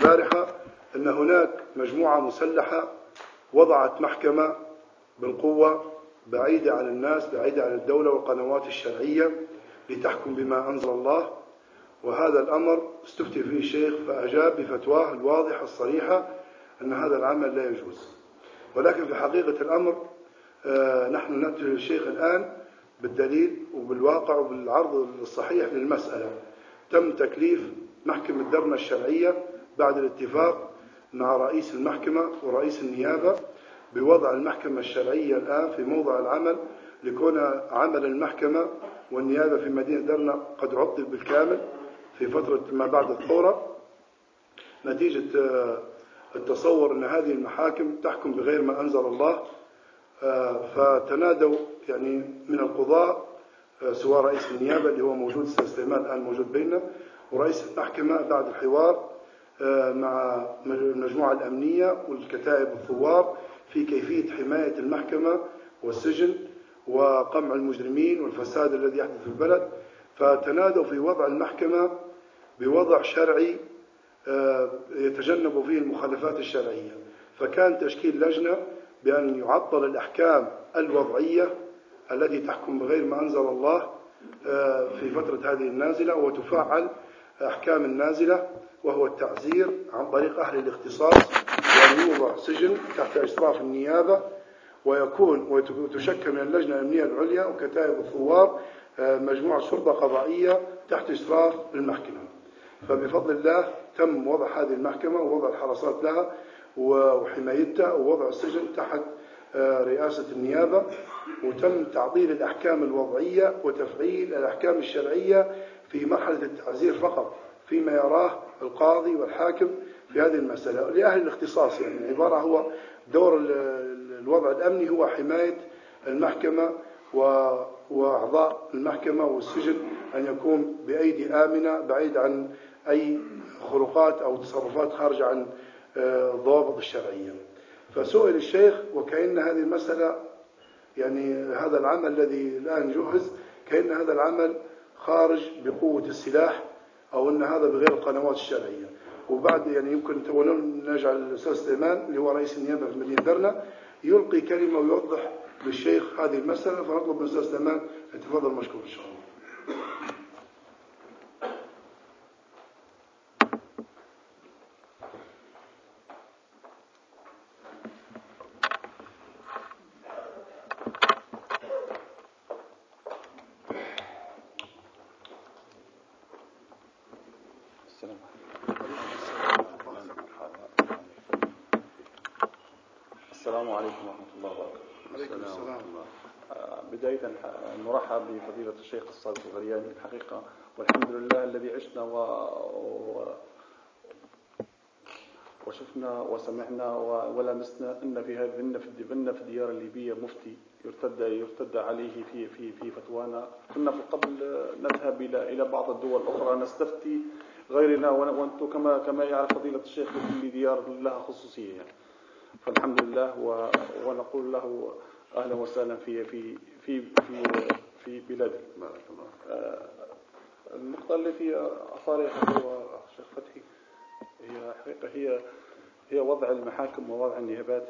البارحة أن هناك مجموعة مسلحة وضعت محكمة بالقوة بعيدة عن الناس بعيدة عن الدولة والقنوات الشرعية لتحكم بما أنزل الله. وهذا الأمر استفتي فيه الشيخ فأجاب بفتواه الواضحة الصريحة أن هذا العمل لا يجوز. ولكن في حقيقة الأمر آه، نحن نأتي للشيخ الآن بالدليل وبالواقع وبالعرض الصحيح للمسألة. تم تكليف محكمة درنا الشرعية بعد الاتفاق مع رئيس المحكمة ورئيس النيابة بوضع المحكمة الشرعية الآن في موضع العمل لكون عمل المحكمة والنيابة في مدينة درنا قد عطل بالكامل في فترة ما بعد الثورة. نتيجة آه، التصور أن هذه المحاكم تحكم بغير ما أنزل الله آه، فتنادوا يعني من القضاء آه، سواء رئيس النيابة اللي هو موجود سليمان الآن موجود بيننا ورئيس المحكمة بعد الحوار مع المجموعة الأمنية والكتائب الثوار في كيفية حماية المحكمة والسجن وقمع المجرمين والفساد الذي يحدث في البلد. فتنادوا في وضع المحكمة بوضع شرعي آه، يتجنب فيه المخالفات الشرعية. فكان تشكيل لجنة بأن يعطل الأحكام الوضعية التي تحكم بغير ما أنزل الله آه، في فترة هذه النازلة وتفعل أحكام النازلة وهو التعزير عن طريق أهل الاختصاص وأن يوضع سجن تحت إشراف النيابة ويكون وتشكل من اللجنة الأمنية العليا وكتائب الثوار آه، مجموعة شرطة قضائية تحت إشراف المحكمة. فبفضل الله تم وضع هذه المحكمة ووضع الحراسات لها وحمايتها ووضع السجن تحت آه، رئاسة النيابة. وتم تعطيل الأحكام الوضعية وتفعيل الأحكام الشرعية في مرحلة التعزير فقط فيما يراه القاضي والحاكم في هذه المسألة. لأهل الاختصاص يعني العبارة هو دور الوضع الأمني هو حماية المحكمة وأعضاء المحكمة والسجن أن يكون بأيدي آمنة بعيد عن أي خروقات أو تصرفات خارجة عن الضوابط آه، الشرعية. فسئل الشيخ وكأن هذه المسألة يعني هذا العمل الذي الآن جهز كأن هذا العمل خارج بقوة السلاح أو أن هذا بغير القنوات الشرعية. وبعد يعني يمكن نجعل الأستاذ سليمان اللي هو رئيس النيابة في مدينة درنا يلقي كلمة ويوضح للشيخ هذه المسألة. فنطلب من الأستاذ سليمان يتفضل مشكور إن شاء الله. فضيلة الشيخ الصادق الغرياني الحقيقة. والحمد لله الذي عشنا و... و... وشفنا وسمعنا ولمسنا. إن في هذه في في الديار الليبية مفتي يرتد يرتد عليه في في في فتوانا. كنا في قبل نذهب إلى إلى بعض الدول الاخرى نستفتي غيرنا. وأنتم كما كما يعرف فضيلة الشيخ لكل ديار لها خصوصية يعني. فالحمد لله ونقول له أهلا وسهلا في في في في في بارك الله آه، النقطة التي أثارها هو الشيخ فتحي هي حقيقة هي هي وضع المحاكم ووضع النيابات.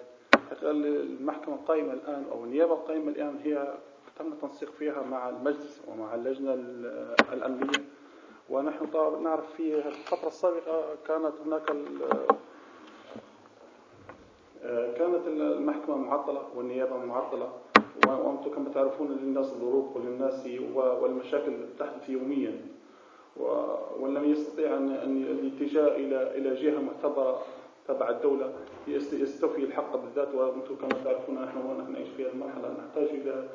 المحكمة القائمة الآن أو النيابة القائمة الآن هي تم التنسيق فيها مع المجلس ومع اللجنة الأمنية. ونحن نعرف في الفترة السابقة كانت هناك كانت المحكمة معطلة والنيابة معطلة وأنتم كما تعرفون للناس الظروف وللناس والمشاكل تحدث يوميا. وإن لم يستطيع أن الاتجاه إلى إلى جهة معتبرة تبع الدولة يستوفي الحق بالذات. وأنتم كما تعرفون نحن ونحن نعيش في هذه المرحلة. نحتاج إلى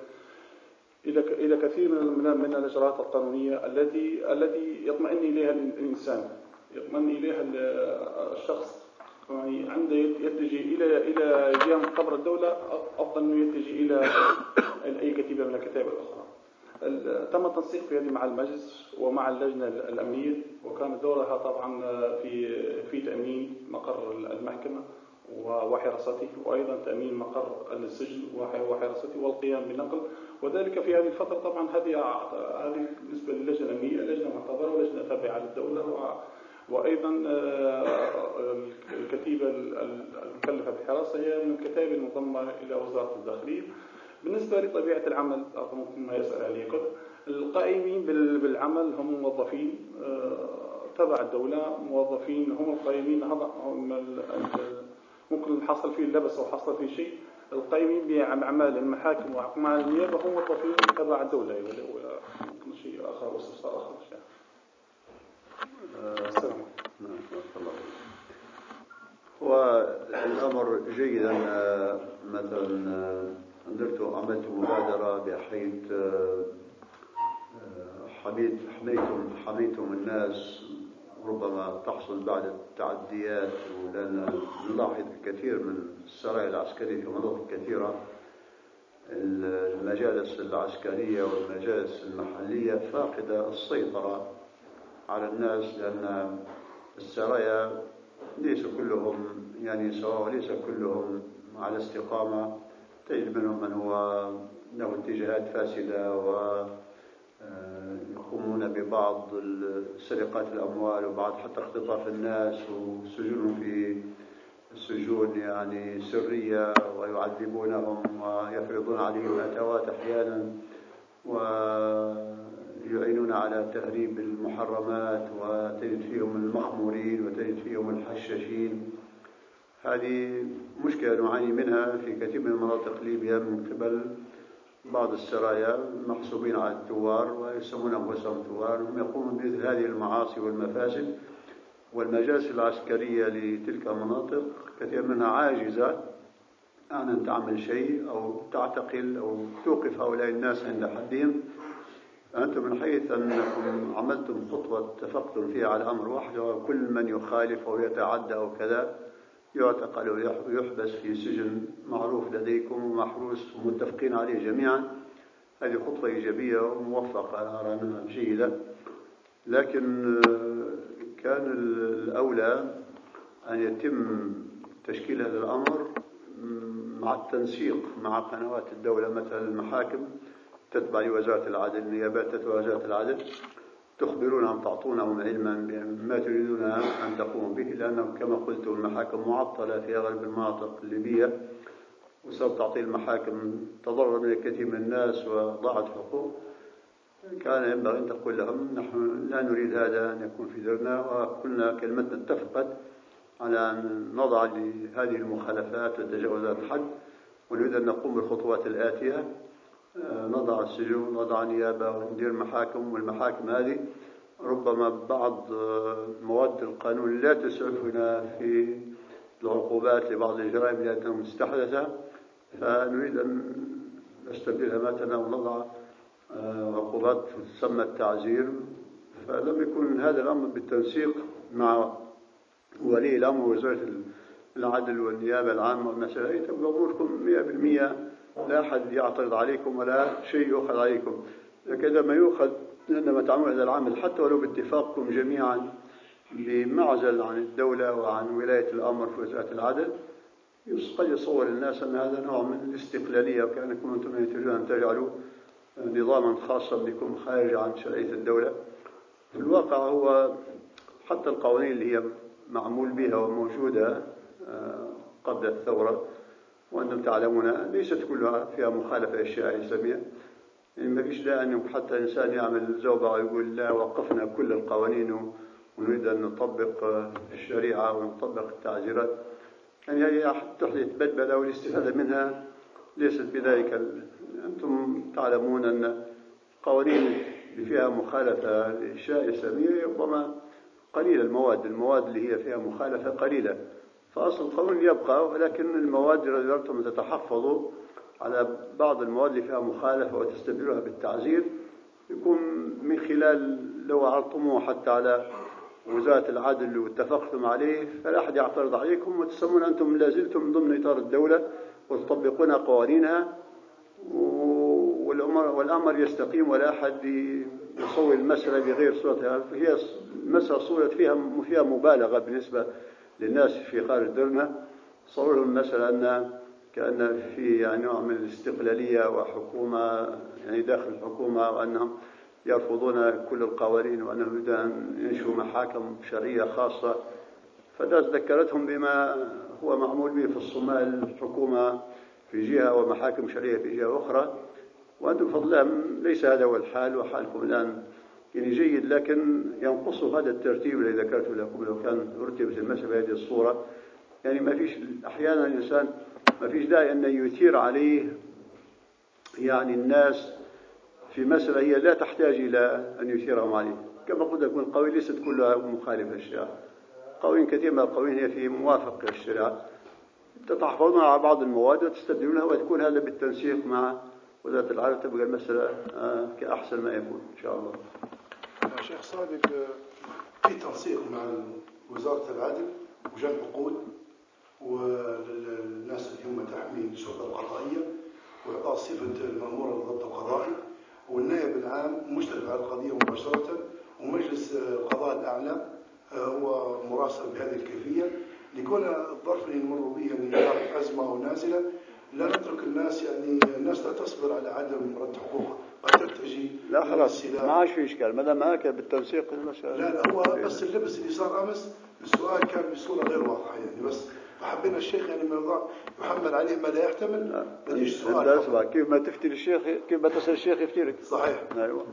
إلى إلى كثير من من الإجراءات القانونية التي التي يطمئن إليها الإنسان. يطمئن إليها الشخص. يعني عنده يتجه إلى إلى جهة قبر الدولة أفضل أنه يتجه إلى أي كتيبة من الكتائب الأخرى. تم التنسيق في هذه مع المجلس ومع اللجنة الأمنية وكان دورها طبعا في في تأمين مقر المحكمة وحراسته وأيضا تأمين مقر السجن وحراسته والقيام بنقل وذلك في هذه الفترة طبعا هذه هذه بالنسبة للجنة الأمنية لجنة معتبرة ولجنة تابعة للدولة وأيضا آه، خاصة هي من الكتائب المنضمة إلى وزارة الداخلية. بالنسبة لطبيعة العمل ممكن ما يسأل عليكم القائمين بالعمل هم موظفين آه، تبع الدولة موظفين هم القائمين ممكن حصل فيه لبس أو حصل فيه شيء. القائمين بأعمال المحاكم وأعمال النيابة هم موظفين تبع الدولة ولا ممكن شيء آخر واستفسار آخر. السلام والأمر جيد أن مثلا درت عملت مبادرة بحيث حميت حميتم حميتم الناس ربما تحصل بعد التعديات ولأن نلاحظ الكثير من السرايا العسكرية في مناطق كثيرة المجالس العسكرية والمجالس المحلية فاقدة السيطرة. على الناس لأن السرايا ليس كلهم يعني سواء ليس كلهم على استقامة. تجد منهم من هو له اتجاهات فاسدة و آه، يقومون ببعض سرقات الأموال وبعض حتى اختطاف الناس وسجونهم في سجون يعني سرية ويعذبونهم ويفرضون عليهم أتوات أحيانا. ويعينون على تهريب المحرمات وتجد فيهم المخمورين وتجد فيهم الحشاشين. هذه مشكلة نعاني منها في كثير من مناطق ليبيا من قبل بعض السرايا محسوبين على الثوار ويسمون أنفسهم ثوار هم يقومون بمثل هذه المعاصي والمفاسد والمجالس العسكرية لتلك المناطق. كثير منها عاجزة عن أن تعمل شيء أو تعتقل أو توقف هؤلاء الناس عند حدهم. أنتم من حيث أنكم عملتم خطوة اتفقتم فيها على أمر واحد وكل من يخالف أو يتعدى أو كذا يعتقل ويحبس في سجن معروف لديكم ومحروس ومتفقين عليه جميعا. هذه خطوة إيجابية وموفقة أرى أنها جيدة. لكن آه، كان الأولى أن يتم تشكيل هذا الأمر مع التنسيق مع قنوات الدولة مثلا المحاكم تتبع لوزارة العدل النيابات تتبع وزارة العدل تخبرونهم تعطونهم علما بما تريدون أن تقوموا به لأنه كما قلت المحاكم معطلة في أغلب المناطق الليبية وسبب تعطيل المحاكم تضرر من الكثير من الناس وضاعت حقوق. كان ينبغي أن تقول لهم نحن لا نريد هذا أن يكون في درنا وكلنا كلمتنا اتفقت على أن نضع لهذه المخالفات وتجاوزات الحد ونريد أن نقوم بالخطوات الآتية. نضع السجون نضع نيابة وندير محاكم والمحاكم هذه ربما بعض مواد القانون لا تسعفنا في العقوبات لبعض الجرائم لأنها مستحدثة. فنريد أن نستبدلها مثلا ونضع آه، عقوبات تسمى التعزير. فلم يكن هذا الأمر بالتنسيق مع ولي الأمر وزارة العدل والنيابة العامة والمسائل تبقى أموركم 100% لا أحد يعترض عليكم ولا شيء يؤخذ عليكم. لكن لما يؤخذ عندما تعمل هذا العمل حتى ولو باتفاقكم جميعا بمعزل عن الدولة وعن ولاية الأمر في وزارة العدل قد يصور الناس أن هذا نوع من الاستقلالية وكأنكم أنتم تريدون أن تجعلوا نظاما خاصا بكم خارج عن شرعية الدولة. في الواقع هو حتى القوانين اللي هي معمول بها وموجودة آه، قبل الثورة وأنتم تعلمون ليست كلها فيها مخالفة للشريعة الإسلامية. يعني ما فيش داعي أن حتى إنسان يعمل زوبعة ويقول لا وقفنا كل القوانين ونريد أن نطبق الشريعة ونطبق التعزيرات. يعني هي تحدث بلبلة والاستفادة منها ليست بذلك. أنتم تعلمون أن القوانين اللي فيها مخالفة للشريعة الإسلامية ربما قليلة المواد المواد اللي هي فيها مخالفة قليلة. فأصل القانون يبقى ولكن المواد إذا أردتم تتحفظوا على بعض المواد اللي فيها مخالفة وتستبدلها بالتعزير يكون من خلال لو عرضتموه حتى على وزارة العدل واتفقتم عليه فلا أحد يعترض عليكم وتسمون أنتم لازلتم ضمن إطار الدولة وتطبقون قوانينها والأمر, والأمر يستقيم ولا أحد يصور المسألة بغير صورتها هي المسألة صورت فيها فيها مبالغة بالنسبة للناس في خارج صورهم مثلا أن كأن في يعني نوع من الاستقلالية وحكومة يعني داخل الحكومة وأنهم يرفضون كل القوانين وأنهم يريدون أن ينشئوا محاكم شرعية خاصة. فالناس ذكرتهم بما هو معمول به في الصومال الحكومة في جهة ومحاكم شرعية في جهة أخرى. وأنتم بفضل الله ليس هذا هو الحال وحالكم الآن يعني جيد لكن ينقص هذا الترتيب الذي ذكرته لكم لو كان رتبت المسألة بهذه الصورة. يعني ما فيش أحيانا الإنسان ما فيش داعي أن يثير عليه يعني الناس في مسألة هي لا تحتاج إلى أن يثيرهم عليه. كما قلت لكم القوي ليست كلها مخالفة للشريعة. قوي كثير من القوين هي في موافق للشريعة. تتحفظون على بعض المواد وتستبدلونها وتكون هذا بالتنسيق مع وزارة العدل تبقى المسألة آه، كأحسن ما يكون إن شاء الله. شيخ صادق في تنسيق مع وزارة العدل وجمع عقود والناس اللي هم تحمي الشرطة القضائية وإعطاء صفة المأمور الضبط القضائي والنائب العام مشرف على القضية مباشرة ومجلس القضاء الأعلى آه، هو مراسل بهذه الكيفية لكون الظرف اللي نمر به يعني أزمة أو نازلة لا نترك الناس يعني الناس لا تصبر على عدم رد حقوقها قد تتجه لا خلاص ما عادش في إشكال. ما دام هكذا بالتنسيق لا لا هو بس اللبس اللي صار أمس السؤال كان بصورة غير واضحة يعني بس فحبينا الشيخ يعني ما يحمل عليه ما لا يحتمل لا. سؤال. كيف ما تفتي الشيخ كيف ما تسال الشيخ يفتي لك. صحيح. أيوه.